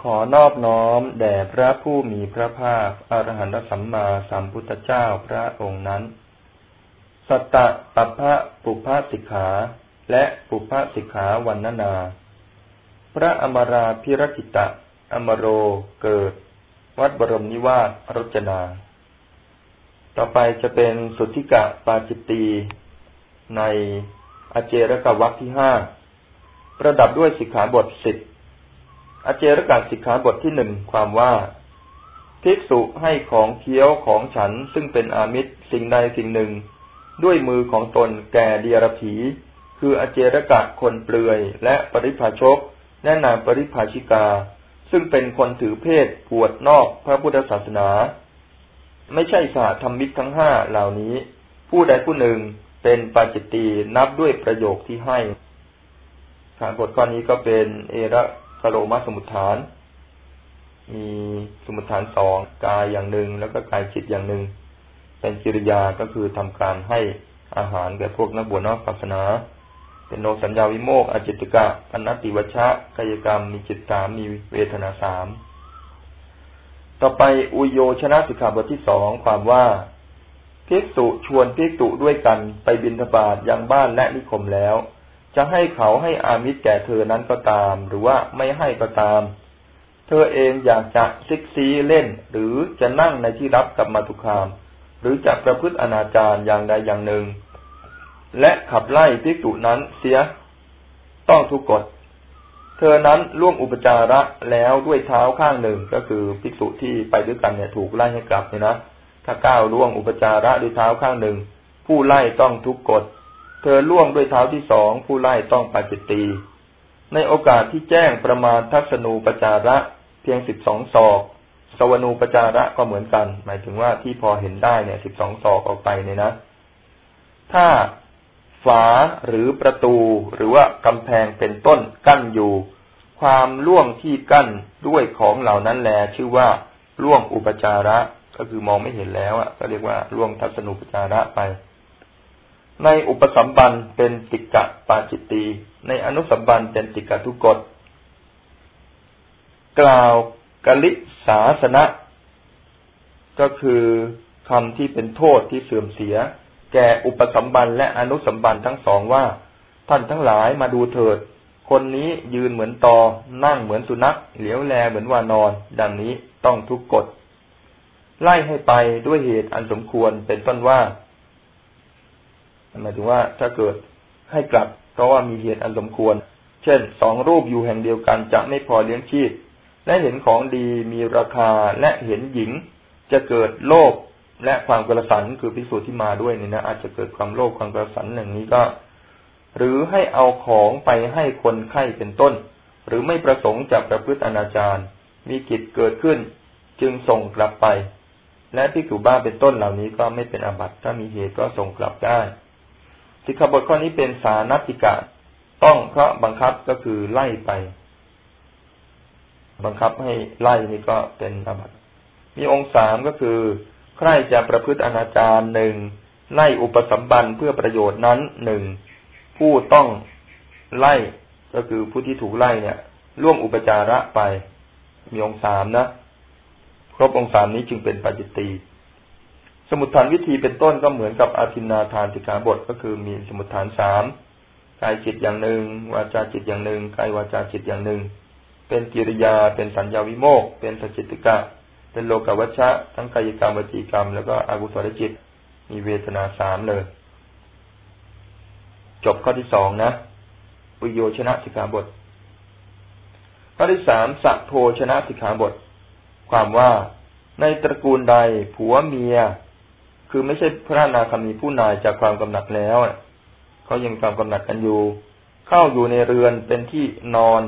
ขอนอบน้อมแด่พระผู้มีพระภาคอรหันตสัมมาสัมพุทธเจ้าพระองค์นั้น สัตตะปัพะปุพพสิกขาและปุพพสิกขาวันนา พระอมราพิรกิตะ อมโรเกิด วัดบรมนิวาสรจนา ต่อไปจะเป็นสุทธิกะปาจิตตีในอเจรกวักที่ห้าประดับด้วยสิกขาบทสิบ อเจรกะสิกขาบทที่หนึ่งความว่า ภิกษุให้ของเคี้ยวของฉันซึ่งเป็นอามิตรสิ่งใดสิ่งหนึ่ง ด้วยมือของตนแก่เดียรผีคืออเจรกะคนเปลือยและปริภาชกและนางปริภาชิกา ซึ่งเป็นคนถือเพศปวดนอกพระพุทธศาสนา ไม่ใช่สาธรรมิกทั้งห้าเหล่านี้ ผู้ใดผู้หนึ่งเป็นปาจิตตีนับด้วยประโยคที่ให้ฐานบทข้อนี้ก็เป็นเอระ โลมาสมุทฐาน มีสมุทฐานสองกายอย่างหนึ่งแล้วก็กายจิตอย่างหนึ่ง เป็นกิริยาก็คือทำการให้อาหารแก่พวกนักบวชนอกศาสนา เป็นโนสัญญาวิโมกอจิตกะอนัตติวชะกายกรรมมีจิตสามมีเวทนาสามต่อไปอุโยชนะสิกขาบทที่สองความว่าภิกษุชวนภิกษุด้วยกันไปบินทบาทยังบ้านและนิคมแล้ว จะให้เขาให้อามิตรแก่เธอนั้นก็ตาม หรือว่าไม่ให้ก็ตาม เธอเองอยากจะซิกซีเล่น หรือจะนั่งในที่รับกับมาตุคาม หรือจะประพฤติอนาจารอย่างใดอย่างหนึ่ง และขับไล่ภิกษุนั้นเสีย ต้องทุกกฎ เธอนั้นล่วงอุปจาระแล้วด้วยเท้าข้างหนึ่งก็คือภิกษุที่ไปด้วยกันเนี่ยถูกไล่ให้กลับเนี่ยนะถ้าก้าวล่วงอุปจาระด้วยเท้าข้างหนึ่ง ผู้ไล่ต้องทุกกฎ เธอล่วงด้วยเท้าที่สองผู้ไล่ต้องปาจิตตี ในโอกาสที่แจ้งประมาณทัศนูปจาระ เพียงสิบสองศอก สวนูปจาระก็เหมือนกัน หมายถึงว่าที่พอเห็นได้เนี่ยสิบสองศอกออกไปเนี่ยนะ ถ้าฝาหรือประตูหรือว่ากำแพงเป็นต้นกั้นอยู่ ความล่วงที่กั้นด้วยของเหล่านั้นแล ชื่อว่าล่วงอุปจาระก็คือมองไม่เห็นแล้วอะ ก็เรียกว่าล่วงทัศนุปจาระไป ในอุปสัมบันเป็นติกะปาจิตตีในอนุสัมบันเป็นติกะทุกฎกล่าวกลิสาสนะ ก็คือคำที่เป็นโทษที่เสื่อมเสีย แก่อุปสัมบันและอนุสัมบันทั้งสองว่า ท่านทั้งหลายมาดูเถิด คนนี้ยืนเหมือนตอ นั่งเหมือนสุนัข เหลียวแลเหมือนวานอน ดังนี้ต้องทุกกฎไล่ให้ไปด้วยเหตุอันสมควรเป็นต้นว่า หมายถึงว่าถ้าเกิดให้กลับ เพราะว่ามีเหตุอันสมควร เช่นสองรูปอยู่แห่งเดียวกันจะไม่พอเลี้ยงชีพ และเห็นของดีมีราคาและเห็นหญิง จะเกิดโลภและความกระสันคือพิสูจน์ที่มาด้วยนี่นะอาจจะเกิดความโลภความกระสันอย่างนี้ก็ หรือให้เอาของไปให้คนไข้เป็นต้น หรือไม่ประสงค์จะประพฤติอนาจารมีกิจเกิดขึ้น จึงส่งกลับไป และพิกุบ้าเป็นต้นเหล่านี้ก็ไม่เป็นอาบัติถ้ามีเหตุก็ส่งกลับได้ สิกขาบทข้อนี้เป็นสานัติกะ ต้องเพราะบังคับก็คือไล่ไป บังคับให้ไล่นี่ก็เป็นอาบัติมีองค์สามก็คือ ใครจะประพฤติอนาจารหนึ่งไล่อุปสัมบันเพื่อประโยชน์นั้นหนึ่งผู้ต้องไล่ก็คือผู้ที่ถูกไล่เนี่ย ร่วมอุปจาระไป มีองค์สามนะ ครบองค์สามนี้จึงเป็นปัจจิตี สมุทฐานวิธีเป็นต้นก็เหมือนกับอาทินนาทานสิกขาบทก็คือมีสมุทฐานสามกายจิตอย่างหนึ่งวาจาจิตอย่างหนึ่งกายวาจาจิตอย่างหนึ่ง เป็นกิริยาเป็นสัญญาวิโมกเป็นสจิตกะ เป็นโลกวัชชะ ทั้งกายกรรมวจีกรรม แล้วก็อกุศลจิต มีเวทนาสามเลย จบข้อที่สองนะวิโยชนะสิกขาบท ข้อที่สามสัพโพชนะสิกขาบท ความว่าในตระกูลใดผัวเมีย คือไม่ใช่พระนาคามีผู้นายจากความกำหนัดแล้วเขายังความกำหนัดกันอยู่ เข้าอยู่ในเรือนเป็นที่นอน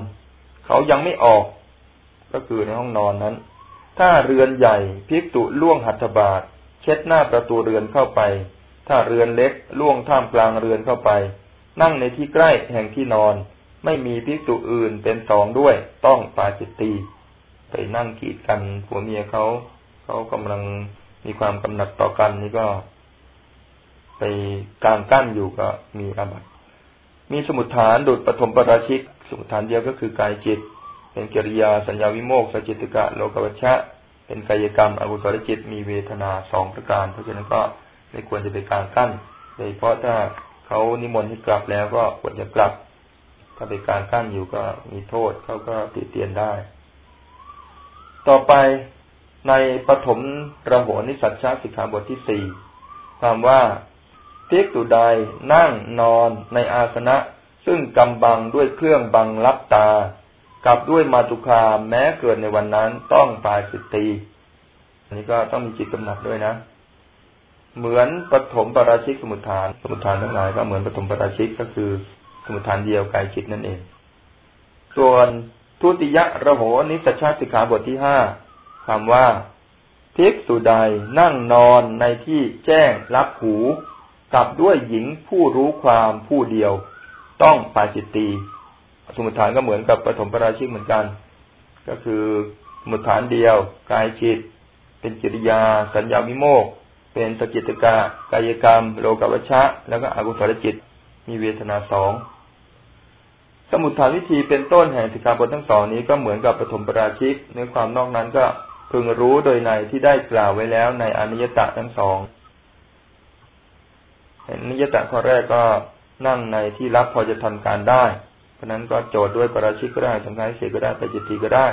เขายังไม่ออก ก็คือในห้องนอนนั้น ถ้าเรือนใหญ่พิกตุล่วงหัตถบาทเช็ดหน้าประตูเรือนเข้าไป ถ้าเรือนเล็กล่วงท่ามกลางเรือนเข้าไป นั่งในที่ใกล้แห่งที่นอน ไม่มีพิกตุอื่นเป็นสองด้วย ต้องปาจิตตีไปนั่งกีดกันผัวเมียเขาเขากำลัง มีความกำหนัดต่อกันนี่ก็ ไปกลางกั้นอยู่ก็มีอาบัติมีสมุทฐานดุดปฐมปราชิก สมุทฐานเดียวก็คือกายจิต เป็นกิริยาสัญญาวิโมกสจิตกะโลกวัชชะ เป็นกายกรรมอกุศลจิตมีเวทนาสองประการ เพราะฉะนั้นก็ไม่ควรจะไปการกั้นโดยเฉพาะถ้าเขานิมนต์ให้กลับแล้วก็ควรจะกลับถ้าไปการกั้นอยู่ก็มีโทษเขาก็ติเตียนได้ ต่อไป ในปฐมระโหนิสัชชาสิกขาบทที่สี่ความว่าภิกษุใดนั่งนอนในอาสนะ ซึ่งกำบังด้วยเครื่องบังลับตา กับด้วยมาตุคาแม้เกิดในวันนั้นต้องตายสิตีอันนี้ก็ต้องมีจิตกำหนัดด้วยนะ เหมือนปฐมปราชิกสมุทฐาน สมุทฐานทั้งหลายก็เหมือนปฐมปราชิกก็คือสมุทฐานเดียวกายจิตนั่นเอง ส่วนทุติยะระโหนิสชาติสิกขาบทที่ห้า คำว่าภิกษุใดนั่งนอนในที่แจ้งรับหูกับด้วยหญิงผู้รู้ความผู้เดียว ต้องปาจิตตีสมุทฐานก็เหมือนกับปฐมปราชิกเหมือนกัน ก็คือสมุทฐานเดียว กายจิต เป็นจิริยา สัญญาวิโมกเป็นสกิตกะกายกรรม โลกวัชชะ แล้วก็อกุศลจิต มีเวทนาสองสมุทฐานวิธีเป็นต้นแห่งสิกขาบททั้งสองนี้ก็เหมือนกับปฐมปราชิกในความนอกนั้นก็ พึงรู้โดยในที่ได้กล่าวไว้แล้วในอนิยตะทั้งสองเห็นิยตะข้อแรกก็นั่งในที่รับพอจะทำการได้ เพราะนั้นก็โจทย์ด้วยปราชิกก็ได้ทำการเสียก็ได้ไปจิตตีก็ได้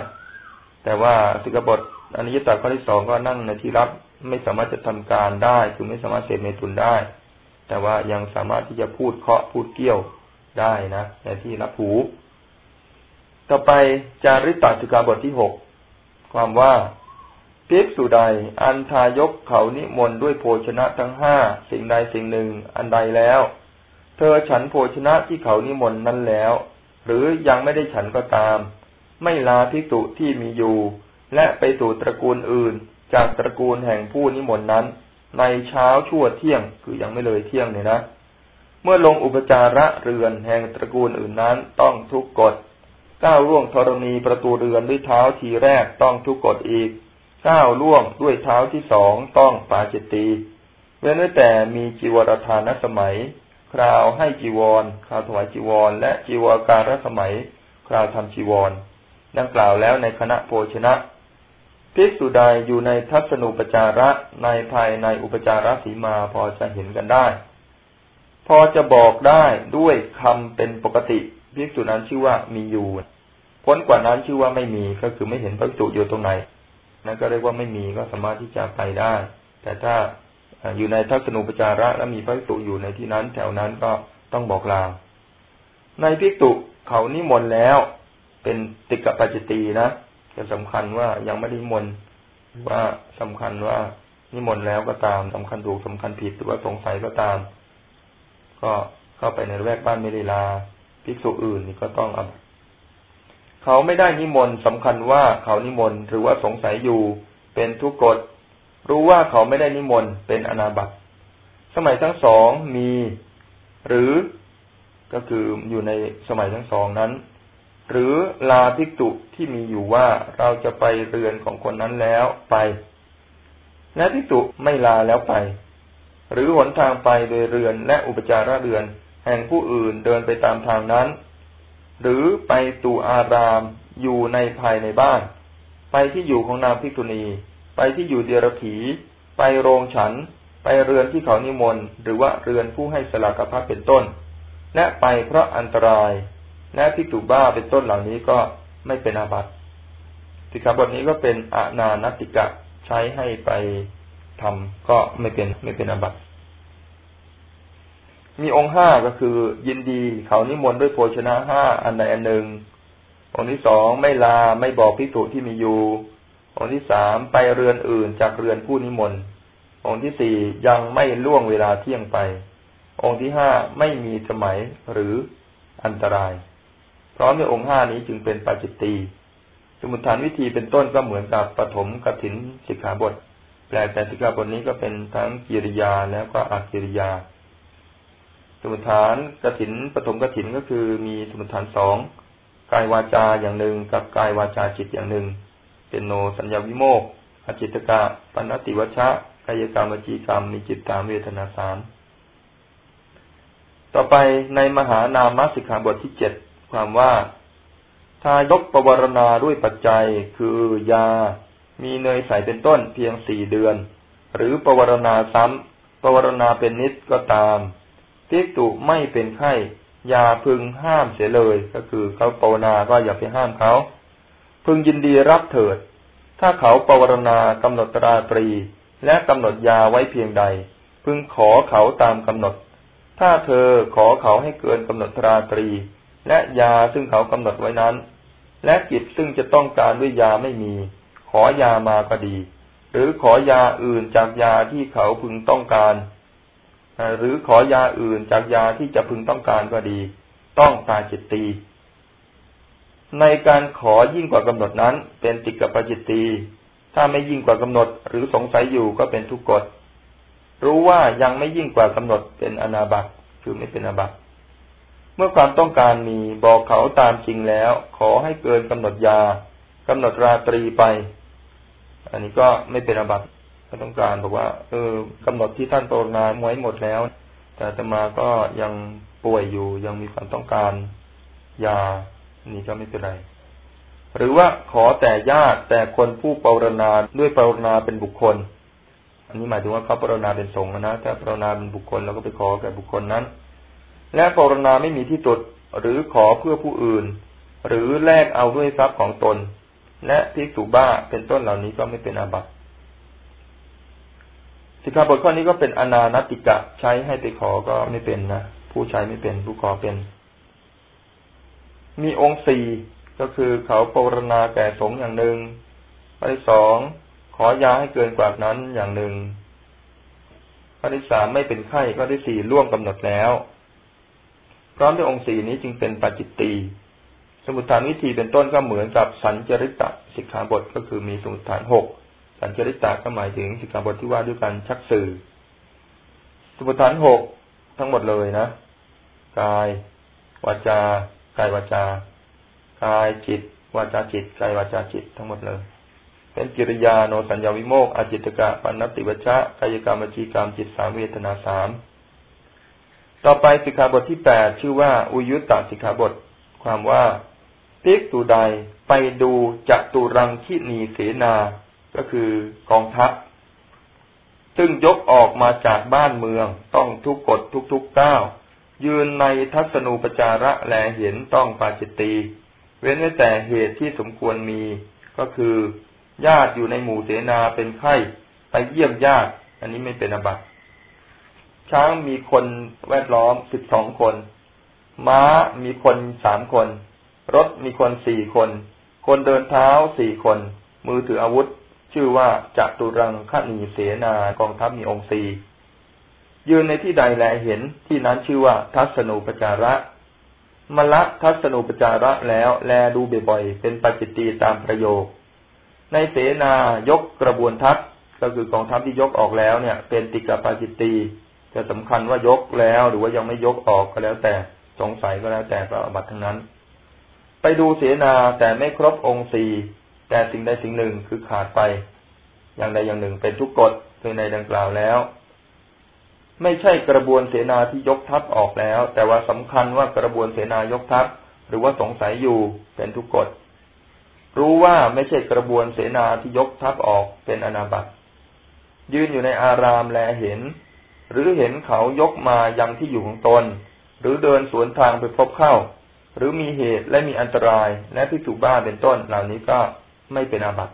แต่ว่าสิกบทอนิยตะข้อที่สองก็นั่งในที่รับไม่สามารถจะทำการได้คือไม่สามารถเสพในทุนได้ แต่ว่ายังสามารถที่จะพูดเคาะพูดเกี้ยวได้นะในที่รับหู ต่อไปจาริตตสิกาบทที่หกความว่า ภิกษุใด อันทายกเขานิมนต์ด้วยโภชนะทั้งห้าสิ่งใดสิ่งหนึ่ง อันใดแล้ว เธอฉันโภชนะที่เขานิมนต์นั้นแล้ว หรือยังไม่ได้ฉันก็ตาม ไม่ลาภิกษุที่มีอยู่ และไปสู่ตระกูลอื่น จากตระกูลแห่งผู้นิมนต์นั้น ในเช้าชั่วเที่ยงคือยังไม่เลยเที่ยงเนี่ยนะ เมื่อลงอุปจาระเรือนแห่งตระกูลอื่นนั้นต้องทุกกฎก้าวร่วงธรณีประตูเรือนด้วยเท้าทีแรกต้องทุกกฎอีก ก้าวล่วงด้วยเท้าที่สองต้องปาจิตตีเว้นแต่มีจีวรทานสมัย คราวให้จีวร คราวถวายจีวร และจีวรการสมัย คราวทำจีวร ดังกล่าวแล้วในคณะโภชนะภิกษุใดอยู่ในทัศนุปจาระในภายในอุปจารสีมาพอจะเห็นกันได้ พอจะบอกได้ด้วยคำเป็นปกติภิกษุนั้นชื่อว่ามีอยู่ พ้นกว่านั้นชื่อว่าไม่มีก็คือไม่เห็นพระจุอยู่ตรงไหน นั่นก็เรียกว่าไม่มีก็สามารถที่จะไปได้ แต่ถ้าอยู่ในทัศนุปจาระ และมีพระตุอยู่ในที่นั้น แถวนั้นก็ต้องบอกลา ในพิกตุเขานิมนต์แล้ว เป็นติกปัจจตีนะจะสำคัญว่ายังไม่ได้นิมนต์ว่าสำคัญว่านิมนต์แล้วก็ตามสำคัญถูกสำคัญผิดหรือว่าสงสัยก็ตาม ก็เข้าไปในแวกบ้านไม่ได้ลาภิกษุอื่นนี่ก็ต้องอ เขาไม่ได้นิมนต์สำคัญว่าเขานิมนต์หรือว่าสงสัยอยู่ เป็นทุกกฎ รู้ว่าเขาไม่ได้นิมนต์เป็นอนาบัติสมัยทั้งสองมี หรือก็คืออยู่ในสมัยทั้งสองนั้น หรือลาภิกตุที่มีอยู่ว่าเราจะไปเรือนของคนนั้นแล้วไปและภิกตุไม่ลาแล้วไป หรือหนทางไปโดยเรือนและอุปจาระเรือน แห่งผู้อื่นเดินไปตามทางนั้น หรือไปตูอารามอยู่ในภายในบ้าน ไปที่อยู่ของนางพิกษุณี ไปที่อยู่เดียรผีไปโรงฉัน ไปเรือนที่เขานิมนต์ หรือว่าเรือนผู้ให้สลากพัดเป็นต้น และไปเพราะอันตราย และพิกตุบ้าเป็นต้นเหล่านี้ก็ไม่เป็นอาบัติสิกขาบทนี้ก็เป็นอานานติกะใช้ให้ไปทำก็ไม่เป็นไม่เป็นอาบัติ มีองค์ห้าก็คือยินดีเขานิมนต์ด้วยโภชนะห้าอันใดอันหนึ่ง องค์ที่สองไม่ลาไม่บอกพิสุที่มีอยู่ องค์ที่สามไปเรือนอื่นจากเรือนผู้นิมนต์ องค์ที่สี่ยังไม่ล่วงเวลาเที่ยงไป องค์ที่ห้าไม่มีสมัยหรืออันตรายเพราะในองค์ห้านี้จึงเป็นปาจิตตีสมุทฐานวิธีเป็นต้นก็เหมือนกับปฐมกถินสิกขาบท แปลแต่สิกขาบทนี้ก็เป็นทั้งกิริยาแล้วก็อักิริยา มุทฐานกถินปฐมกถินก็คือมีสมุทฐานสองกายวาจาอย่างหนึ่งกับกายวาจาจิตอย่างหนึ่ง เป็นโนสัญญาวิโมกอจิตกะปัญติวัชะกายกรรมวจีกรรมมีจิตตามเวทนาสามต่อไปในมหานามสิกขาบทที่เจ็ดความว่าทายกประวรณาด้วยปัจจัย คือยา มีเนยใสเป็นต้นเพียงสี่เดือน หรือประวรณาซ้ำประวรณาเป็นนิดก็ตาม พิกตุไม่เป็นไข้อย่าพึงห้ามเสียเลย ก็คือเขาปวนาก็อย่าไปห้ามเขา พึงยินดีรับเถิด ถ้าเขาปวารณากำหนดตราตรี และกำหนดยาไว้เพียงใด พึงขอเขาตามกำหนด ถ้าเธอขอเขาให้เกินกำหนดตราตรี และยาซึ่งเขากำหนดไว้นั้น และกิจซึ่งจะต้องการด้วยยาไม่มี ขอยามาก็ดี หรือขอยาอื่นจากยาที่เขาพึงต้องการ หรือขอยาอื่นจากยาที่จะพึงต้องการก็ดี ต้องตาจิตตี ในการขอยิ่งกว่ากำหนดนั้น เป็นติกกับปจิตตี ถ้าไม่ยิ่งกว่ากำหนด หรือสงสัยอยู่ก็เป็นทุกกฎ รู้ว่ายังไม่ยิ่งกว่ากำหนดเป็นอนาบัตคือไม่เป็นอาบัตเมื่อความต้องการมีบอกเขาตามจริงแล้ว ขอให้เกินกำหนดยากำหนดราตรีไป อันนี้ก็ไม่เป็นอบัต็ต้องการบอกว่าเออกำหนดที่ท่านโปรนาไว้หมดแล้ว แต่ตมาก็ยังป่วยอยู่ยังมีความต้องการยานี่ก็ไม่เป็นไร หรือว่าขอแต่ญาติแต่คนผู้ปรณาด้วยปรณาเป็นบุคคล อันนี้หมายถึงว่าเขาปรณาเป็นสงฆ์นะถ้าปรณาเป็นบุคคลเราก็ไปขอแก่บุคคลนั้น และปรณาไม่มีที่ตุดหรือขอเพื่อผู้อื่น หรือแลกเอาด้วยทรัพย์ของตน และพิกษุบ้าเป็นต้นเหล่านี้ก็ไม่เป็นอาบัติ สิกขาบทข้อนี้ก็เป็นอนานติกะใช้ให้ไปขอก็ไม่เป็นนะผู้ใช้ไม่เป็นผู้ขอเป็น มีองค์สี่ก็คือเขาปรณาแก่สงอย่างหนึ่งข้อที่สองขอยาให้เกินกว่านั้นอย่างหนึ่งข้อที่สามไม่เป็นไข้ข้อที่สี่ล่วงกำหนดแล้ว พร้อมด้วยองค์สี่นี้จึงเป็นปัจจิตตีสมุทฐานวิธีเป็นต้นก็เหมือนกับสัญจริตะสิกขาบทก็คือมีสมุทฐานหก สัญจริตาก็หมายถึงสิกขาบทที่ว่าด้วยการชักสื่อ สมุทฐานหกทั้งหมดเลยนะ กาย วาจา กายวาจา กายจิต วาจาจิต กายวาจาจิตทั้งหมดเลย เป็นกิริยาโนสัญญาวิโมกอาจิตกะปันนติวชะกายกรรมจีกรรมจิตสามเวทนาสามต่อไปสิกขาบทที่แปดชื่อว่า อุยุตตสิกขาบท ความว่าติกตูใดไปดูจัตุรังคินีเสนา ก็คือกองทัพ ซึ่งยกออกมาจากบ้านเมืองต้องทุกกฎทุกๆก้าวยืนในทัศนูปจาระแลเห็นต้องปาจิตตีเว้นไว้แต่เหตุที่สมควรมีก็คือ ญาติอยู่ในหมู่เสนาเป็นไข้ไปเยี่ยมญาติ อันนี้ไม่เป็นอบัติช้างมีคนแวดล้อมสิบสองคน ม้ามีคนสามคน รถมีคนสี่คน คนเดินเท้าสี่คน มือถืออาวุธ ชื่อว่าจัตุรังคณีเสนากองทัพมีองค์สียืนในที่ใดแลเห็นที่นั้นชื่อว่าทัศนูปจาระมละทัศนูปจาระแล้วแลดูบ่อยๆเป็นปัจจิตีตามประโยค ในเสนายกกระบวนทัพก็คือกองทัพที่ยกออกแล้วเนี่ย เป็นติกาปาจิตตีจะสำคัญว่ายกแล้วหรือว่ายังไม่ยกออกก็แล้วแต่สงสัยก็แล้วแต่ก็อบัตทั้งนั้น ไปดูเสนาแต่ไม่ครบองค์สี่ แต่สิ่งใดสิ่งหนึ่งคือขาดไป อย่างใดอย่างหนึ่งเป็นทุกกฎคือในดังกล่าวแล้ว ไม่ใช่กระบวนเสนาที่ยกทัพออกแล้ว แต่ว่าสำคัญว่ากระบวนเสนายกทัพ หรือว่าสงสัยอยู่เป็นทุกกฎรู้ว่าไม่ใช่กระบวนเสนาที่ยกทัพออกเป็นอนาบัติยืนอยู่ในอารามแลเห็น หรือเห็นเขายกมายังที่อยู่ของตน หรือเดินสวนทางไปพบเข้า หรือมีเหตุและมีอันตรายและที่ถูกบ้าเป็นต้นเหล่านี้ก็ ไม่เป็นอาบัติ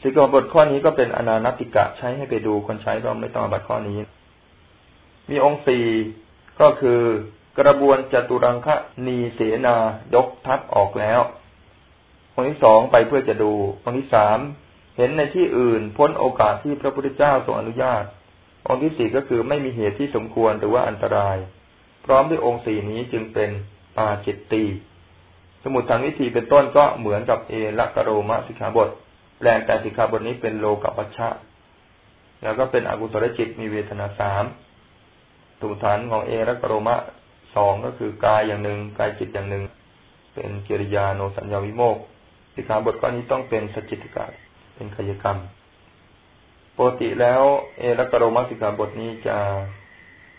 สิกขาบทข้อนี้ก็เป็นอนานติกะใช้ให้ไปดูคนใช้ก็ไม่ต้องอาบัติข้อนี้ มีองค์สี่ก็คือกระบวนจตุรังคะนีเสนายกทัพออกแล้วองค์ที่สองไปเพื่อจะดูองค์ที่สามเห็นในที่อื่นพ้นโอกาสที่พระพุทธเจ้าทรงอนุญาต องค์ที่สี่ก็คือไม่มีเหตุที่สมควรหรือว่าอันตราย พร้อมด้วยองค์สี่นี้จึงเป็นปาจิตตี สมุดทางวิธีเป็นต้นก็เหมือนกับเอละกโรมะสิกขาบท แปลงแต่สิกขาบทนี้เป็นโลกัปัชชะ แล้วก็เป็นอกุศลจิตมีเวทนาสามสมุดฐานของเอละกโรมะสองก็คือกายอย่างหนึ่งกายจิตอย่างหนึ่ง เป็นกิริยาโนสัญญาวิโมกสิกขาบทข้อนี้ต้องเป็นสจิตกาเป็นขยกรรมปกติแล้ว เอละกโรมะสิกขาบทนี้จะ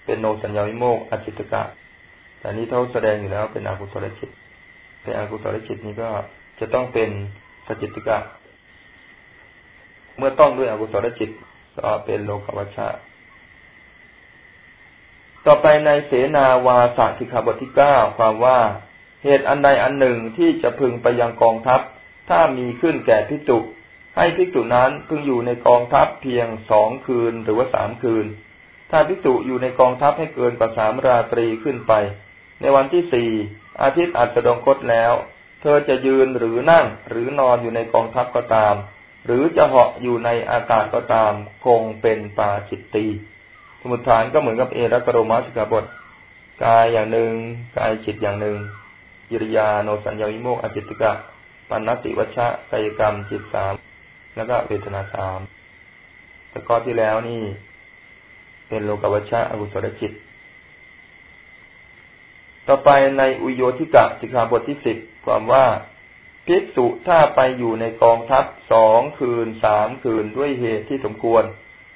เป็นโนสัญญาวิโมกอจิตกะ แต่นี้เท่าแสดงอยู่แล้วเป็นอกุศลจิต เเป็นอกุศลจิตนี้ก็จะต้องเป็นสจิตติกะ เมื่อต้องด้วยอกุศลจิต ก็เป็นโลกวัชชะต่อไปในเสนาวาสสิกขาบทที่เก้าความว่าเหตุอันใดอันหนึ่งที่จะพึงไปยังกองทัพ ถ้ามีขึ้นแก่พิจุให้พิจุนั้นพึงอยู่ในกองทัพเพียงสองคืนหรือว่าสามคืน ถ้าพิจุอยู่ในกองทัพให้เกินกว่าสามราตรีขึ้นไป ในวันที่สี่ อาทิตย์อาจจะดงคตแล้ว เธอจะยืนหรือนั่งหรือนอนอยู่ในกองทัพก็ตาม หรือจะเหาะอยู่ในอากาศก็ตาม คงเป็นปาจิตตีสมุทฐานก็เหมือนกับเอรักโรมาสิกาบท กายอย่างหนึ่ง กายจิตอย่างหนึ่งกิริยาโนสัญญาวิโมกอจิตติกะปันนติวัชชะกายกรรมจิตสามแล้วก็เวทนาสามแต่ก้อที่แล้วนี่ เป็นโลกวัชชะอกุศลจิต ต่อไปในอุโยธิกะสิกขาบทที่สิบความว่าภิกษุถ้าไปอยู่ในกองทัพสองคืนสามคืนด้วยเหตุที่สมควร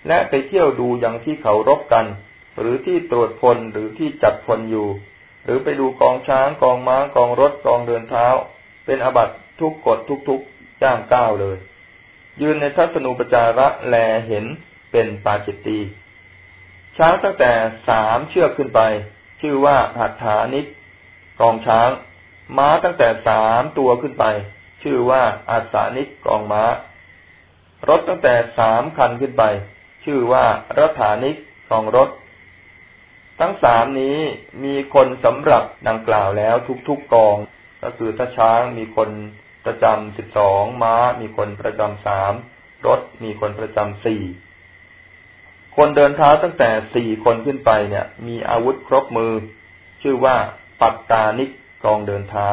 และไปเที่ยวดูอย่างที่เขารบกัน หรือที่ตรวจพลหรือที่จัดพลอยู่ หรือไปดูกองช้างกองม้ากองรถกองเดินเท้า เป็นอบัตทุกกฎทุกๆจ้างก้าวเลย ยืนในทัศนูปจาระแลเห็นเป็นปาจิตตีช้างตั้งแต่สามเชือกขึ้นไป ชื่อว่าหัตถานิกกองช้าง ม้าตั้งแต่สามตัวขึ้นไป ชื่อว่าอาสานิกกองม้า รถตั้งแต่สามคันขึ้นไป ชื่อว่ารัฐานิกของรถ ทั้งสามนี้มีคนสำหรับดังกล่าวแล้วทุกๆกอง ก็คือถ้าช้างมีคนประจำสิบสองม้า มีคนประจำสามรถมีคนประจำสี่ คนเดินเท้าตั้งแต่สี่คนขึ้นไปเนี่ย มีอาวุธครบมือ ชื่อว่าปัตตานิกกองเดินเท้า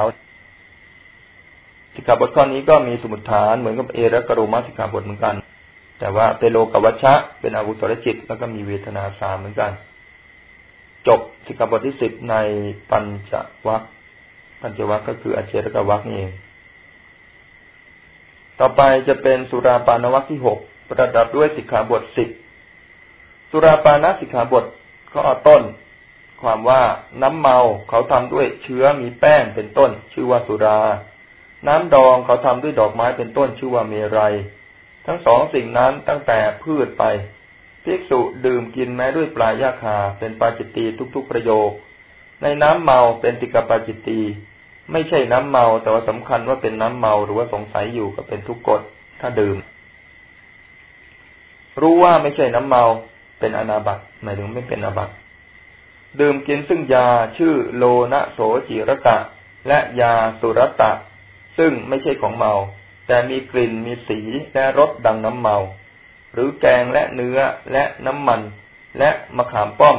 สิกขาบทข้อนี้ก็มีสมุดฐานเหมือนกับเอรักโรมาสิกขาบทเหมือนกัน แต่ว่าเปโลกวัชชะ เป็นอกุศลจิต แล้วก็มีเวทนาสามเหมือนกัน จบสิกขาบทที่สิบในปัญจวัคปัญจวัคก็คืออเจรกวัคนี่เอง ต่อไปจะเป็นสุราปานวัคที่หกประดับด้วยสิกขาบทสิบ สุราปานสิกขาบทก็ต้น ความว่าน้ำเมาเขาทำด้วยเชื้อมีแป้งเป็นต้น ชื่อว่าสุรา น้ำดองเขาทำด้วยดอกไม้เป็นต้น ชื่อว่าเมรัย ทั้งสองสิ่งนั้นตั้งแต่พืชไปภิกษุดื่มกินแม้ด้วยปลายยาคา เป็นปาจิตตีทุกๆประโยค ในน้ำเมาเป็นติกปาจิตตีไม่ใช่น้ำเมาแต่ว่าสำคัญว่าเป็นน้ำเมาหรือว่าสงสัยอยู่ก็เป็นทุกกฎถ้าดื่ม รู้ว่าไม่ใช่น้ำเมา เป็นอนาบัตหมายถึงไม่เป็นอาบัตดื่มกินซึ่งยาชื่อโลนะโสจิรตะ และยาสุรตะ ซึ่งไม่ใช่ของเมา แต่มีกลิ่นมีสีและรสดังน้ำเมา หรือแกงและเนื้อและน้ำมัน และมะขามป้อม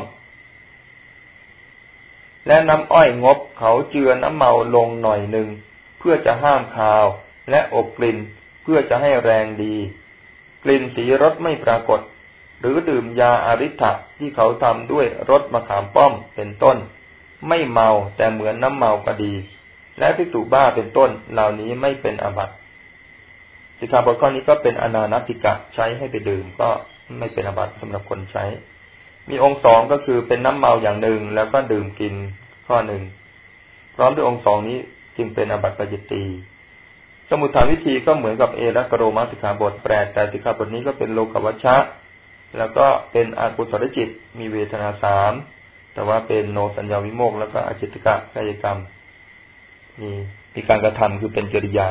และน้ำอ้อยงบเขาเจือน้ำเมาลงหน่อยหนึ่ง เพื่อจะห้ามคาวและอบกลิ่น เพื่อจะให้แรงดี กลิ่นสีรสไม่ปรากฏ หรือดื่มยาอาริฐะที่เขาทำด้วยรสมะขามป้อมเป็นต้น ไม่เมาแต่เหมือนน้ำเมาก็ดี และพิสูบ้าเป็นต้นเหล่านี้ไม่เป็นอาบัติสิกขาบทข้อนี้ก็เป็นอนานติกะใช้ให้ไปดื่มก็ไม่เป็นอบัติสำหรับคนใช้ มีองค์สองก็คือเป็นน้ำเมาอย่างหนึ่งแล้วก็ดื่มกินข้อหนึ่งพร้อมด้วยองค์สองนี้จึงเป็นอบัติปจิตตีสมุทฐานวิธีก็เหมือนกับเอรักโรมาสิกขาบทแปลแต่สิกขาบทนี้ก็เป็นโลกวัชชะ แล้วก็เป็นอากุศลจิต มีเวทนาสาม แต่ว่าเป็นโนสัญญาวิโมกแล้วก็อจิตกะกายกรรม มีมีการกระทำคือเป็นจริยา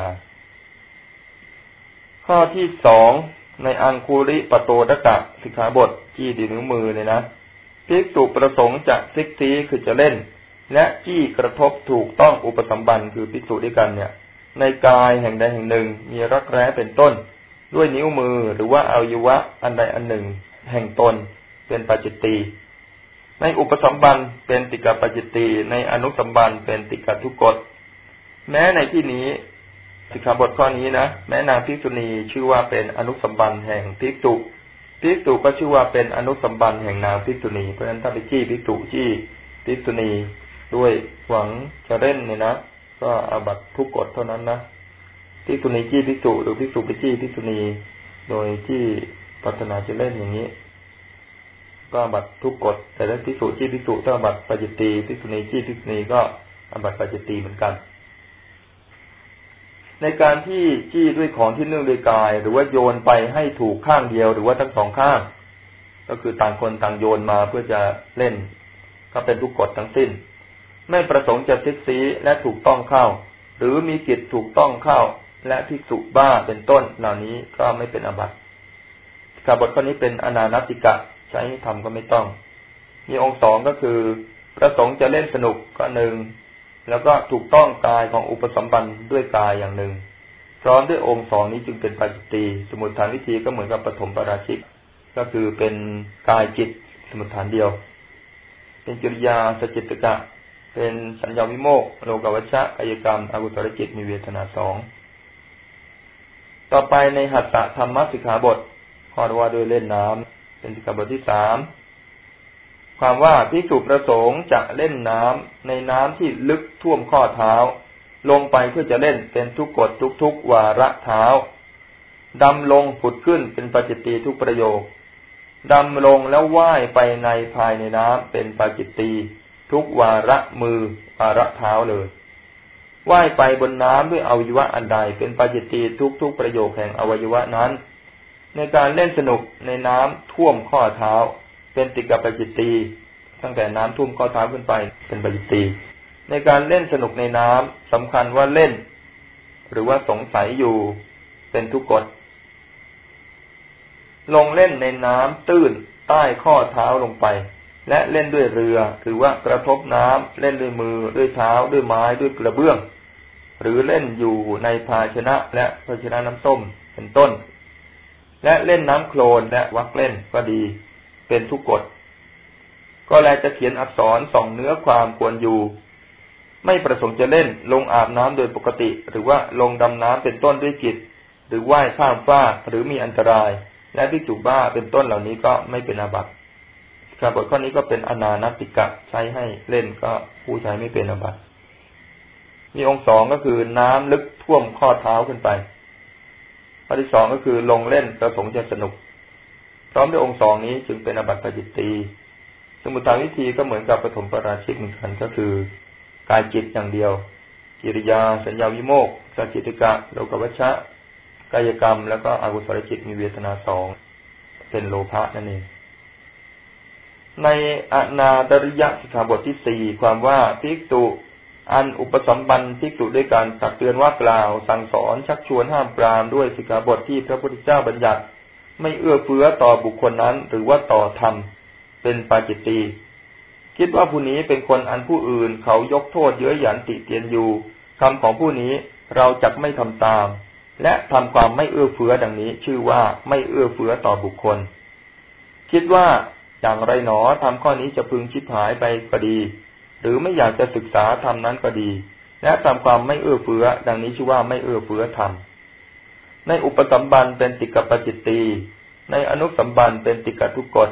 ข้อที่สองในอังคูริปโตดกะสิกขาบทจี้ดีนิ้วมือเลยนะภิกษุประสงค์จะซิกซีคือจะเล่น และจี้กระทบถูกต้องอุปสัมบันคือภิกษุด้วยกันเนี่ย ในกายแห่งใดแห่งหนึ่งมีรักแร้เป็นต้น ด้วยนิ้วมือหรือว่าอายุวะอันใดอันหนึ่ง แห่งตนเป็นปัจจิตี ในอุปสมบันเป็นติกาปัจจิตี ในอนุสมบันเป็นติกาทุกกฎแม้ในที่นี้สิกขาบทข้อนี้นะแม้นางภิกษุณีชื่อว่าเป็นอนุสมบันแห่งภิกษุภิกษุก็ชื่อว่าเป็นอนุสมบันแห่งนางภิกษุณีเพราะฉะนั้นถ้าไปจี้ภิกษุจี้ภิกษุณีด้วยหวังจะเล่นเนี่ยนะก็อาบัตทุกกฎเท่านั้นนะภิกษุณีจี้ภิกษุหรือภิกษุไปจี้ภิกษุณี โดยที่ ปรารถนาจะเล่นอย่างนี้ ก็บัตรทุกกฎแต่ถ้าภิกษุจี้ภิกษุถ้าบัตรปจิตตีภิกษุณีจี้ภิกษุณีก็อบัตรปจิตีเหมือนกัน ในการที่จี้ด้วยของที่เนื่องด้วยกาย หรือว่าโยนไปให้ถูกข้างเดียว หรือว่าทั้งสองข้าง ก็คือต่างคนต่างโยนมาเพื่อจะเล่น ก็เป็นทุกกฎทั้งสิ้น ไม่ประสงค์จะซิกซีและถูกต้องเข้า หรือมีกิจถูกต้องเข้าและที่สุบ้าเป็นต้นเหล่านี้ก็ไม่เป็นอบัติ กาบทข้อนี้เป็นอนานติกะ ใช้ทำก็ไม่ต้อง มีองค์สองก็คือ ประสงค์จะเล่นสนุกก็หนึ่ง แล้วก็ถูกต้องกายของอุปสมบันด้วยกายอย่างหนึ่ง พร้อมด้วยองค์สองนี้จึงเป็นปัจจิสมุทฐานวิธีก็เหมือนกับปฐมปราชิก ก็คือเป็นกายจิตสมุทฐานเดียว เป็นกิริยาสจิตกะ เป็นสัญญาวิโมกโลกวัชชะกายกรรมอกุศลจิตมีเวทนาสองต่อไปในหัตถธรรมสิกขาบท ข้อว่าด้วยเล่นน้ำเป็นสิกขาบทที่สามความว่าพิสุประสงค์จะเล่นน้ำในน้ำที่ลึกท่วมข้อเท้า ลงไปเพื่อจะเล่นเป็นทุกกฎทุกทุกวาระเท้าดำลงผุดขึ้นเป็นปจิตตีทุกประโยคดำลงแล้วว่ายไปในภายในน้ำเป็นปจิตตีทุกวาระมือวาระเท้าเลยว่ายไปบนน้ำด้วยอวัยวะอันใดเป็นปจิตตีทุกทุกประโยคแห่งอวัยวะนั้น ในการเล่นสนุกในน้ำท่วมข้อเท้า เป็นติกปจิตตีตั้งแต่น้ำทุ่มข้อเท้าขึ้นไปเป็นปจิตตีในการเล่นสนุกในน้ำสำคัญว่าเล่น หรือว่าสงสัยอยู่เป็นทุกกฎลงเล่นในน้ำตื้นใต้ข้อเท้าลงไป และเล่นด้วยเรือหรือว่ากระทบน้ำเล่นด้วยมือด้วยเท้าด้วยไม้ด้วยกระเบื้อง หรือเล่นอยู่ในภาชนะและภาชนะน้ำส้มเป็นต้น และเล่นน้ำโคลนและวักเล่นก็ดี เป็นทุกกฎ ก็แลจะเขียนอักษรส่องเนื้อความควรอยู่ ไม่ประสงค์จะเล่นลงอาบน้ำโดยปกติ หรือว่าลงดำน้ำเป็นต้นด้วยกิจ หรือว่ายข้ามฟ้าหรือมีอันตราย และที่จุบ้าเป็นต้นเหล่านี้ก็ไม่เป็นอาบัติครับบทข้อนี้ก็เป็นอนานติกะใช้ให้เล่นก็ผู้ใช้ไม่เป็นอาบัติมีองค์สองก็คือน้ำลึกท่วมข้อเท้าขึ้นไป ข้อที่สองก็คือลงเล่นประสงค์จะสนุก พร้อมด้วยองค์สองนี้จึงเป็นอบัติปจิตตีสมุทฐานวิธีก็เหมือนกับปฐมปราชิกเหมือนกันก็คือ กายจิตอย่างเดียว กิริยา สัญญาวิโมกสัจจิติกะโลกวัชชะกายกรรม แล้วก็อกุศลจิตมีเวทนาสองเป็นโลภะนั่นเองในอนาดริยสิกขาบทที่สี่ความว่าภิกตุ อันอุปสมบันภิกตุด้วยการตักเตือนว่ากล่าว สั่งสอนชักชวนห้ามปรามด้วยสิกขาบทที่พระพุทธเจ้าบัญญัติ ไม่เอื้อเฟื้อต่อบุคคลนั้น หรือว่าต่อธรรม เป็นปาจิตตีคิดว่าผู้นี้เป็นคนอันผู้อื่นเขายกโทษเย้ยหยันติเตียนอยู่คำของผู้นี้เราจักไม่ทำตาม และทำความไม่เอื้อเฟื้อดังนี้ ชื่อว่าไม่เอื้อเฟื้อต่อบุคคล คิดว่าอย่างไรหนอทำข้อนี้จะพึงชิบหายไปก็ดี หรือไม่อยากจะศึกษาทำนั้นก็ดี และทำความไม่เอื้อเฟื้อ ดังนี้ชื่อว่าไม่เอื้อเฟื้อทำในอุปสัมบันเป็นติกปจิตตีในอนุสัมบันเป็นติกทุกกฎ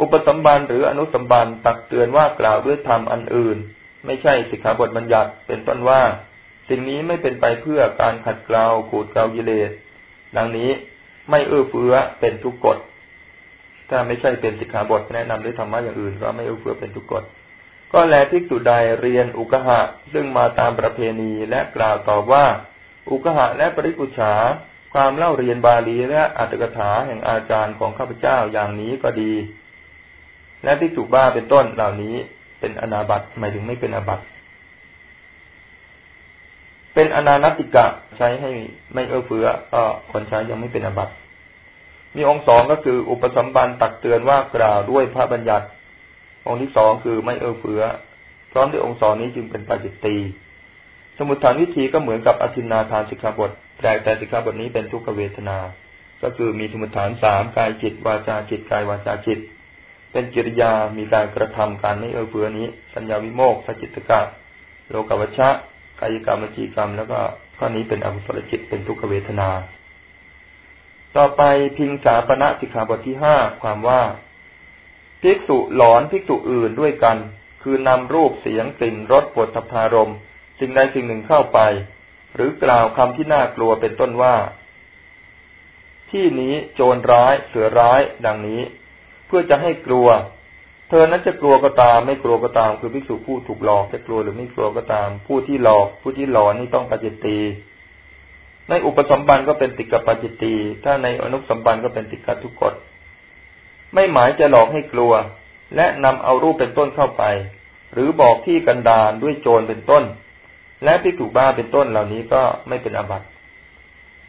อุปสัมบันหรืออนุสัมบันตักเตือนว่ากล่าวด้วยธรรมอันอื่น ไม่ใช่สิกขาบทบัญญัติเป็นต้นว่า สิ่งนี้ไม่เป็นไปเพื่อการขัดเกลาขูดเกลากิเลสดังนี้ไม่เอื้อเฟื้อเป็นทุกกฎถ้าไม่ใช่เป็นสิกขาบทแนะนำด้วยธรรมะอย่างอื่น ก็ไม่เอื้อเฟื้อเป็นทุกกฎ ก็แลภิกษุใดเรียนอุกหะซึ่งมาตามประเพณีและกล่าวตอบว่า อุกหะและปริกุชาความเล่าเรียนบาลีและอัตถกถาแห่งอาจารย์ของข้าพเจ้าอย่างนี้ก็ดี และที่จุบ้าเป็นต้นเหล่านี้เป็นอนาบัตหมายถึงไม่เป็นอาบัตเป็นอนานติกะใช้ให้ไม่เอื้อเฟื้อก็คนใช้ยังไม่เป็นอาบัตมีองค์สองก็คืออุปสมบันตักเตือนว่ากล่าวด้วยพระบัญญัติ องค์ที่สองคือไม่เอื้อเฟื้อ พร้อมด้วยองค์สองนี้จึงเป็นปาจิตตีสมุทฐานวิธีก็เหมือนกับอธินาทานสิกขาบทแต่แต่สิกขาบทนี้เป็นทุกขเวทนา ก็คือมีสมุทฐานสามกายจิต วาจาจิตกายวาจาจิต เป็นกิริยามีการกระทำการไม่เอื้อเฟื้อนี้ สัญญาวิโมกขจิตกะโลกวัชชะกายกรรมจีกรรม แล้วก็ข้อนี้เป็นอกุศลจิตเป็นทุกขเวทนา ต่อไปพิงสาปณะสิกขาบทที่ห้าความว่า ภิกษุหลอนภิกษุอื่นด้วยกัน คือนำรูปเสียงกลิ่นรสปวดทัพารมสิ่งใดสิ่งหนึ่งเข้าไป หรือกล่าวคำที่น่ากลัวเป็นต้นว่า ที่นี้โจรร้ายเสือร้ายดังนี้ เพื่อจะให้กลัว เธอนั้นจะกลัวก็ตาม ไม่กลัวก็ตาม คือภิกษุผู้ถูกหลอกจะกลัวหรือไม่กลัวก็ตาม ผู้ที่หลอกผู้ที่หลอนนี่ต้องปฏิตีในอุปสมบันก็เป็นติกปัจิตี ถ้าในอนุสมบันก็เป็นติกทุกกฎ ไม่หมายจะหลอกให้กลัว และนำเอารูปเป็นต้นเข้าไป หรือบอกที่กันดานด้วยโจรเป็นต้น และพิถูบ้าเป็นต้นเหล่านี้ก็ไม่เป็นอาบัติ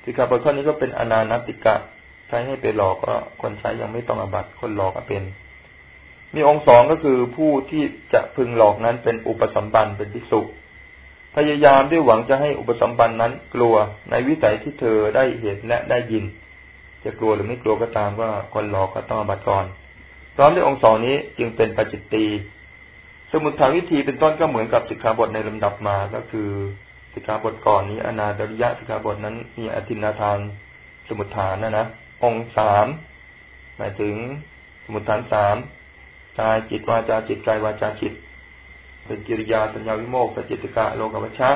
สิกขาบทข้อนี้ก็เป็นอนานติกะ ใช้ให้ไปหลอกก็คนใช้ยังไม่ต้องอาบัติคนหลอกก็เป็น มีองค์สองก็คือผู้ที่จะพึงหลอกนั้นเป็นอุปสมบันเป็นภิกษุพยายามด้วยหวังจะให้อุปสมบันนั้นกลัวในวิสัยที่เธอได้เห็นและได้ยิน จะกลัวหรือไม่กลัวก็ตามว่าคนหลอกก็ต้องบัตรก่อนพร้อมด้วยองค์สองนี้จึงเป็นปัจจิตตีสมุทฐานวิธีเป็นต้นก็เหมือนกับสิกขาบทในลำดับมาก็คือสิกขาบทก่อนนี้ อนาดริยะสิกขาบทนั้นมีอธินาทานสมุทฐานนะนะองค์สามหมายถึงสมุทฐานสามกายจิตวาจาจิตกายวาจาจิต เป็นกิริยาสัญญาวิโมกขจิตกะโลกวัชชะ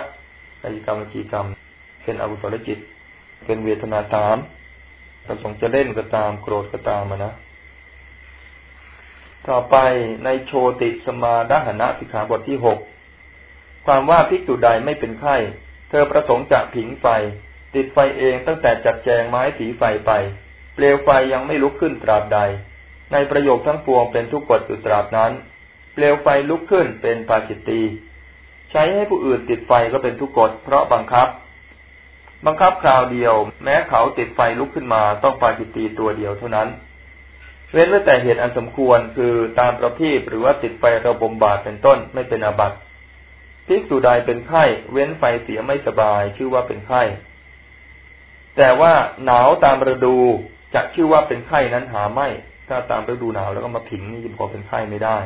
กายกรรมจีกรรม เป็นอกุศลจิต เป็นเวทนาตาม ประสงค์จะเล่นก็ตามโกรธก็ตามมานะ ต่อไปในโชติสมาดหณะสิกขาบทที่หกความว่าภิกษุใดไม่เป็นไข้ เธอประสงค์จะผิงไฟ ติดไฟเองตั้งแต่จัดแจงไม้ผีไฟไป เปลวไฟยังไม่ลุกขึ้นตราบใด ในประโยคทั้งปวงเป็นทุกกฎอยู่ตราบนั้น เปลวไฟลุกขึ้นเป็นปาจิตตี ใช้ให้ผู้อื่นติดไฟก็เป็นทุกกฎเพราะบังคับ บังคับคราวเดียว แม้เขาติดไฟลุกขึ้นมาต้องปาจิตตีตัวเดียวเท่านั้น เว้นไว้แต่เหตุอันสมควรคือตามประพีปหรือว่าติดไฟระบมบาดเป็นต้นไม่เป็นอาบัติภิกษุใดเป็นไข้เว้นไฟเสียไม่สบายชื่อว่าเป็นไข้แต่ว่าหนาวตามฤดูจะชื่อว่าเป็นไข้นั้นหาไม่ ถ้าตามฤดูหนาวแล้วก็มาผิงนี่จะพอเป็นไข้ไม่ได้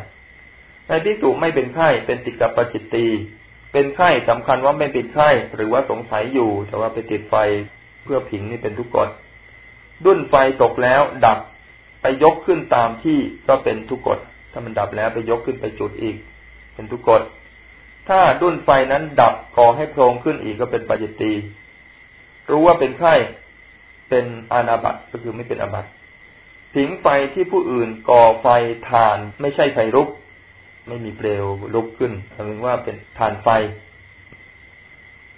ในพิสูจไม่เป็นไข้เป็นติกับปจิตตี เป็นไข้สำคัญว่าไม่เป็นไข้หรือว่าสงสัยอยู่ แต่ว่าไปติดไฟเพื่อผิงนี่เป็นทุกกฎดุ้นไฟตกแล้ว ดับไปยกขึ้นตามที่ก็เป็นทุกกฎถ้ามันดับแล้วไปยกขึ้นไปจุดอีก เป็นทุกกฎถ้าดุ้นไฟนั้นดับก่อให้โพรงขึ้นอีกก็เป็นปจิตตีรู้ว่าเป็นไข้เป็นอานาบัตก็คือไม่เป็นอาบัตผิงไฟที่ผู้อื่นก่อไฟทานไม่ใช่ไฟรุก ไม่มีเปลวลุกขึ้นคำนึงว่าเป็นฐานไฟ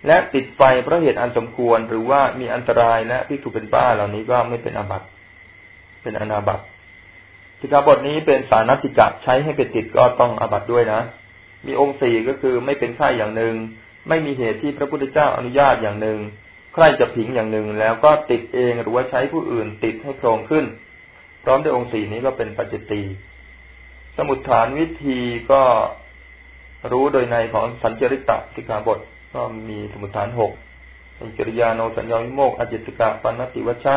และติดไฟเพราะเหตุอันสมควรหรือว่ามีอันตรายและพิกษุเป็นป้าเหล่านี้ก็ไม่เป็นอาบัติเป็นอนาบัติสิกขาบทนี้เป็นสารนัติกะใช้ให้เป็นติดก็ต้องอาบัติด้วยนะ มีองค์สี่ก็คือไม่เป็นไข้อย่างหนึ่ง ไม่มีเหตุที่พระพุทธเจ้าอนุญาตอย่างหนึ่งใครจะผิงอย่างหนึ่งแล้วก็ติดเองหรือว่าใช้ผู้อื่นติดให้โครงขึ้น พร้อมด้วยองค์สี่นี้ก็เป็นปัจจิตี สมุดฐานวิธีก็รู้โดยในของสัญจริตะสิกขาบท ก็มีสมุดฐานหกเป็นกิริยาโนสัญญาวิโมกอจิตกะปันติวชะ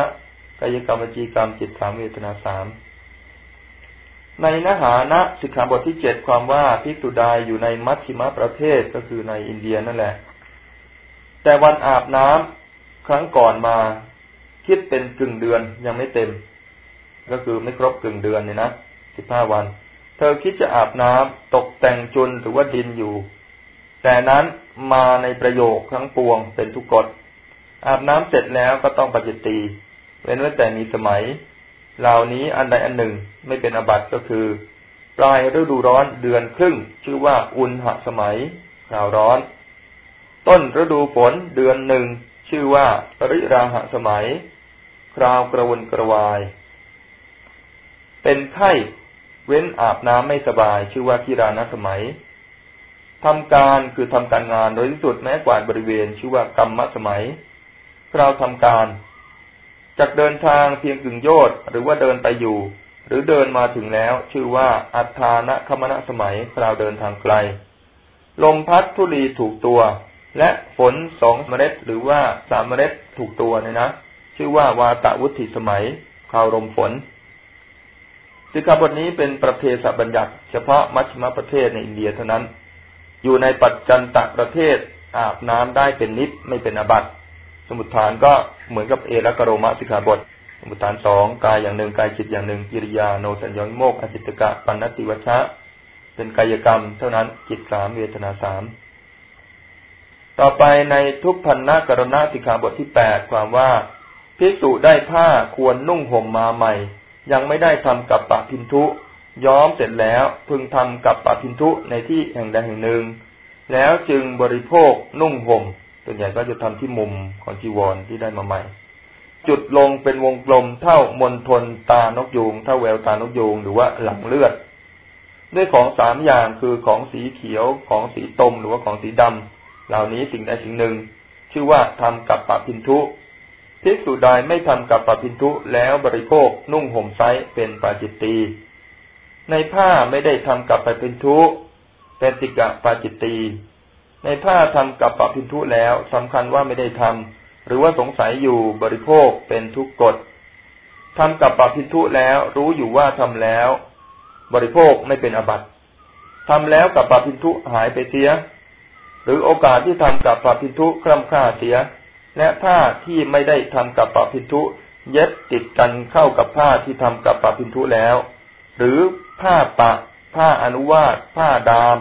กายกรรมจีกรรมจิตสามเวทนาสามในนหาณสิกขาบทที่เจ็ดความว่าพิกตุดายอยู่ในมัชชิมประเทศก็คือในอินเดียนั่นแหละ แต่วันอาบน้ำครั้งก่อนมาคิดเป็นกึ่งเดือนยังไม่เต็ม ก็คือไม่ครบกึ่งเดือนเนี่ยนะสิบห้าวัน เธอคิดจะอาบน้ำตกแต่งจุนหรือว่าดินอยู่ แต่นั้นมาในประโยคทั้งปวงเป็นทุกกฎ อาบน้ำเสร็จแล้วก็ต้องปฏิตีเว้นไว้แต่มีสมัย เหล่านี้อันใดอันหนึ่งไม่เป็นอบัตก็คือ ปลายฤดูร้อนเดือนครึ่ง ชื่อว่าอุณหสมัยคราวร้อน ต้นฤดูฝนเดือนหนึ่งชื่อว่าปริราหสมัย คราวกระวนกระวาย เป็นไข้ เว้นอาบน้ำไม่สบาย ชื่อว่ากิรานสมัยทำการคือทำการงานโดยที่สุดแม้กวาดบริเวณ ชื่อว่ากรรมสมัยเราวทำการจากเดินทางเพียงกึ่งโยชน์หรือว่าเดินไปอยู่ หรือเดินมาถึงแล้ว ชื่อว่าอัฏฐานะคมณะสมัยคราวเดินทางไกล ลมพัดทุลีถูกตัว และฝนสองเมล็ดหรือว่าสามเมล็ดถูกตัวเนี่ยนะ ชื่อว่าวาตะวุฒิสมัยคราวลมฝน สิกขาบทนี้เป็นประเพศบัญญัติ เฉพาะมัชฌิมประเทศในอินเดียเท่านั้น อยู่ในปัจจันตประเทศอาบน้ำได้เป็นนิดไม่เป็นอบัตสมุทฐานก็เหมือนกับเอรักโรมะสิกขาบท สมุทฐานสองกายอย่างหนึ่งกายจิตอย่างหนึ่งกิริยาโนสัญญโมกอจิตกะปันนติวัชะเป็นกายกรรม เท่านั้นจิตสามเวทนาสามต่อไปในทุกพันนกรณะสิกขาบทที่แปดความว่าพิสุได้ผ้าควรนุ่งห่มมาใหม่ ยังไม่ได้ทำกับปะพินทุ ย้อมเสร็จแล้วพึงทำกับปะพินทุในที่แห่งใดแห่งหนึ่ง แล้วจึงบริโภคนุ่งห่มส่วนใหญ่ก็จะทำที่มุมของจีวรที่ได้มาใหม่ จุดลงเป็นวงกลมเท่ามนทนตานกยูงเท่าแววตานกยูงหรือว่าหลังเลือด ด้วยของสามอย่างคือของสีเขียวของสีตมหรือว่าของสีดำเหล่านี้สิ่งใดสิ่งหนึ่ง ชื่อว่าทำกับปะพินทุ ภิกษุใดไม่ทำกับปะพินทุแล้วบริโภคนุ่งห่มไซเป็นปาจิตตีในผ้าไม่ได้ทำกับปะพินทุเป็นติกะปาจิตตีในผ้าทำกับปะพินทุแล้วสำคัญว่าไม่ได้ทำหรือว่าสงสัยอยู่บริโภคเป็นทุกกฎทำกับปะพินทุแล้วรู้อยู่ว่าทำแล้ว บริโภคไม่เป็นอบัติทำแล้วกับปะพินทุหายไปเสีย หรือโอกาสที่ทำกับปะพินทุคล่ำค่าเสีย และผ้าที่ไม่ได้ทำกับปะพินทุเย็ดติดกันเข้ากับผ้าที่ทำกับปะพินทุแล้ว หรือผ้าปะ ผ้าอนุวาตผ้าดาม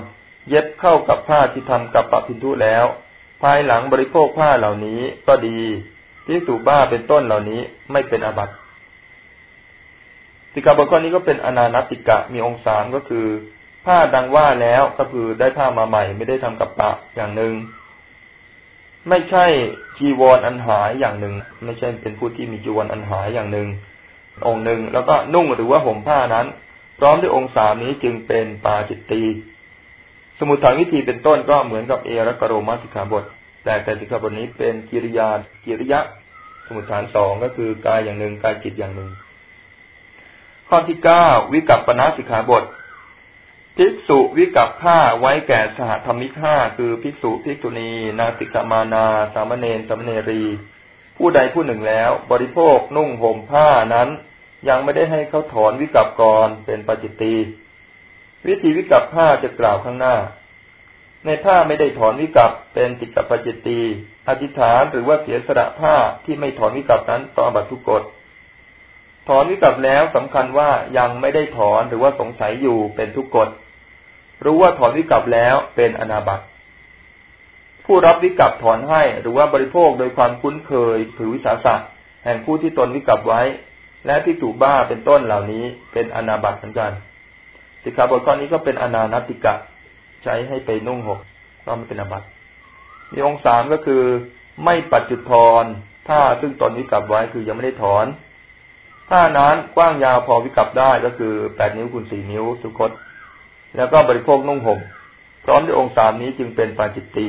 เย็บเข้ากับผ้าที่ทำกับปะพินทุแล้ว ภายหลังบริโภคผ้าเหล่านี้ก็ดีที่สูบ้าเป็นต้นเหล่านี้ไม่เป็นอาบัติสิกขาบทข้อนี้ก็เป็นอนานติกะมีองค์สามก็คือ ผ้าดังว่าแล้วก็คือได้ผ้ามาใหม่ไม่ได้ทำกับปะอย่างหนึ่ง ไม่ใช่จีวรออันหายอย่างหนึ่ง ไม่ใช่เป็นผู้ที่มีจีวรออันหายอย่างหนึ่ง องค์หนึ่งแล้วก็นุ่งหรือว่าห่มผ้านั้น พร้อมด้วยองค์สามนี้จึงเป็นปาจิตตีสมุทฐานวิธีเป็นต้นก็เหมือนกับเอรักโรมาสิกขาบท แต่แต่สิกขาบทนี้เป็นกิริยากิริยะ สมุทฐานสองก็คือกายอย่างหนึ่งกายจิตอย่างหนึ่ง ข้อที่เก้าวิกัปปนาสิกขาบท ภิกษุวิกัปผ้าไว้แก่สหธรรมิกห้าคือภิกษุภิกษุณี นาสิกามานา สามเณรสามเณรี ผู้ใดผู้หนึ่งแล้ว บริโภคนุ่งห่มผ้านั้น ยังไม่ได้ให้เขาถอนวิกัปกรเป็นปจิตตีวิธีวิกัปผ้าจะกล่าวข้างหน้า ในผ้าไม่ได้ถอนวิกัปเป็นติกปจิตตีอธิษฐานหรือว่าเสียสละผ้าที่ไม่ถอนวิกัปนั้นต้องบัตทุกกฎถอนวิกัปแล้วสำคัญว่ายังไม่ได้ถอนหรือว่าสงสัยอยู่เป็นทุกกฎ รู้ว่าถอนวิกัปแล้วเป็นอนาบัตผู้รับวิกัปถอนให้หรือว่าบริโภคโดยความคุ้นเคยถือวิสาสะแห่งผู้ที่ตนวิกัปไว้ และที่ถูกบ้าเป็นต้นเหล่านี้เป็นอนาบัตเหมือนกันสิกขาบทข้อนี้ก็เป็นอนานติกะ ใช้ให้ไปนุ่งหกก็ไม่เป็นอบัตมีองค์สามก็คือ ไม่ปัจจุทรถ้าซึ่งตนวิกับไว้คือยังไม่ได้ถอน ถ้านั้นกว้างยาวพอวิกับได้ก็คือแปดนิ้วคูณสี่นิ้วสุคต แล้วก็บริโภคนุ่งห่มพร้อมด้วยองค์สามนี้จึงเป็นปาจิตตี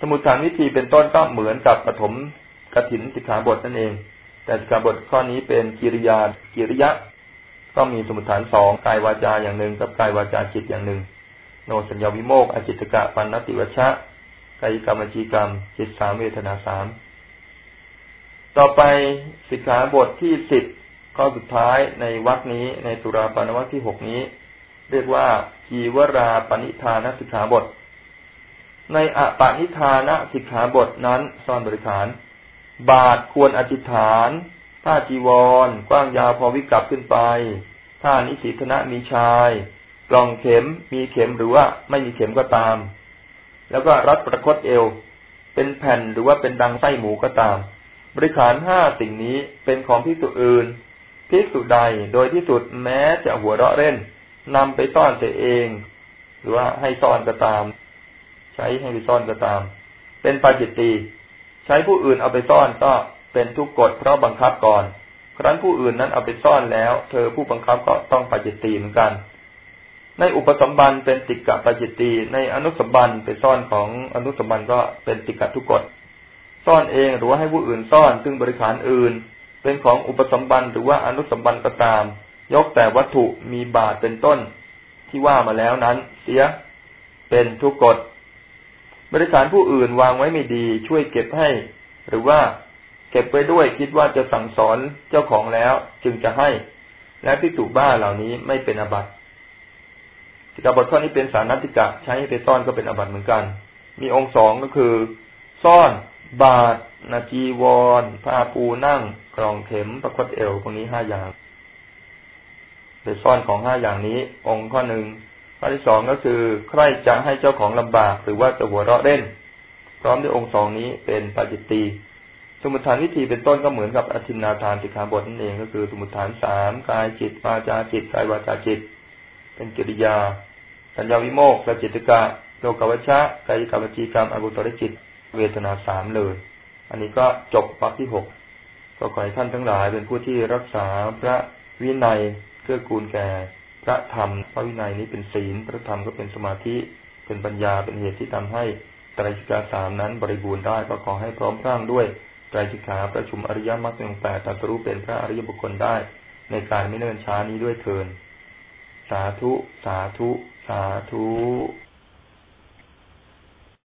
สมุทฐานวิธีเป็นต้นก็เหมือนกับปฐมกถินสิกขาบทนั่นเอง แต่สิกขาบทข้อนี้เป็นกิริยากิริยะ ก็มีสมุทฐานสองกายวาจาอย่างหนึ่งกับกายวาจาจิตอย่างหนึ่ง โนสัญญาวิโมกอจิตกะปันนติวชะกายกรรมจีกรรม จิตสามเวทนาสามต่อไปสิกขาบทที่สิบข้อสุดท้ายในวรรคนี้ในสุราปานวรรคที่หกนี้ เรียกว่าจีวราปณิธานสิกขาบท ในอปานิธานสิกขาบทนั้นซ่อนบริขาร บาทควรอธิษฐานผ้าจีวร กว้างยาวพอวิกับขึ้นไปผ้านิสิธนะมีชาย กล่องเข็มมีเข็มหรือว่าไม่มีเข็มก็ตาม แล้วก็รัดประคตเอว เป็นแผ่นหรือว่าเป็นดังไส้หมูก็ตาม บริขารห้าสิ่งนี้เป็นของพิสุอื่นพิสุใดโดยที่สุดแม้จะหัวเราะเล่น นำไปซ่อนเสียเอง หรือว่าให้ซ่อนก็ตาม ใช้ให้ไปซ่อนก็ตาม เป็นปาจิตตีใช้ผู้อื่นเอาไปซ่อนก็เป็นทุกกฎเพราะบังคับก่อน ครั้นผู้อื่นนั้นเอาไปซ่อนแล้ว เธอผู้บังคับก็ต้องปาจิตตีเหมือนกัน ในอุปสมบันเป็นติกะปาจิตตีในอนุสมบันไปซ่อนของอนุสมบันก็เป็นติกะทุกกฎซ่อนเองหรือว่าให้ผู้อื่นซ่อนซึ่งบริขารอื่น เป็นของอุปสมบันหรือว่าอนุสมบันก็ตาม ยกแต่วัตถุมีบาทเป็นต้นที่ว่ามาแล้วนั้น เสียเป็นทุกกฎ บริขารผู้อื่นวางไว้ไม่ดีช่วยเก็บให้ หรือว่าเก็บไว้ด้วยคิดว่าจะสั่งสอนเจ้าของแล้วจึงจะให้ และพิสูบ้าเหล่านี้ไม่เป็นอบัติสิกขาบทข้อนี้เป็นสารนัติกะใช้ไปซ่อนก็เป็นอบัติเหมือนกัน มีองค์สองก็คือ ซ่อน บาทนาจีวรผ้าปูนั่งกรองเข็มประคตเอวพวกนี้ห้าอย่าง ไปซ่อนของห้าอย่างนี้ องค์ข้อหนึ่งข้อที่สองก็คือ ใครจะให้เจ้าของลำบาก หรือว่าจะหัวเราะเล่น พร้อมด้วยองค์สองนี้เป็นปาจิตตีสมุทฐานวิธีเป็นต้นก็เหมือนกับอธินาทานสิกขาบทนั่นเองก็คือ สมุทฐานสามกายจิตวาจาจิตกายวาจาจิต เป็นกิริยา สัญญาวิโมกขจิตกะโลกวัชชะกายกรรมจีกรรมอกุตรจิต เวทนาสามเลย อันนี้ก็จบวรรคที่หกก็ขอให้ท่านทั้งหลายเป็นผู้ที่รักษาพระวินัย เกื้อกูลแก่พระธรรมพระวินัยนี้เป็นศีล พระธรรมก็เป็นสมาธิเป็นปัญญาเป็นเหตุที่ทำให้ไตรสิกขาสามนั้นบริบูรณ์ได้ก็ขอให้พร้อมร่างด้วยไตรสิกขาประชุมอริยมรรคองแปดตัสรู้เป็นพระอริยบุคคลได้ ในการไม่เนิ่นช้านี้ด้วยเทินสาธุ สาธุ สาธุ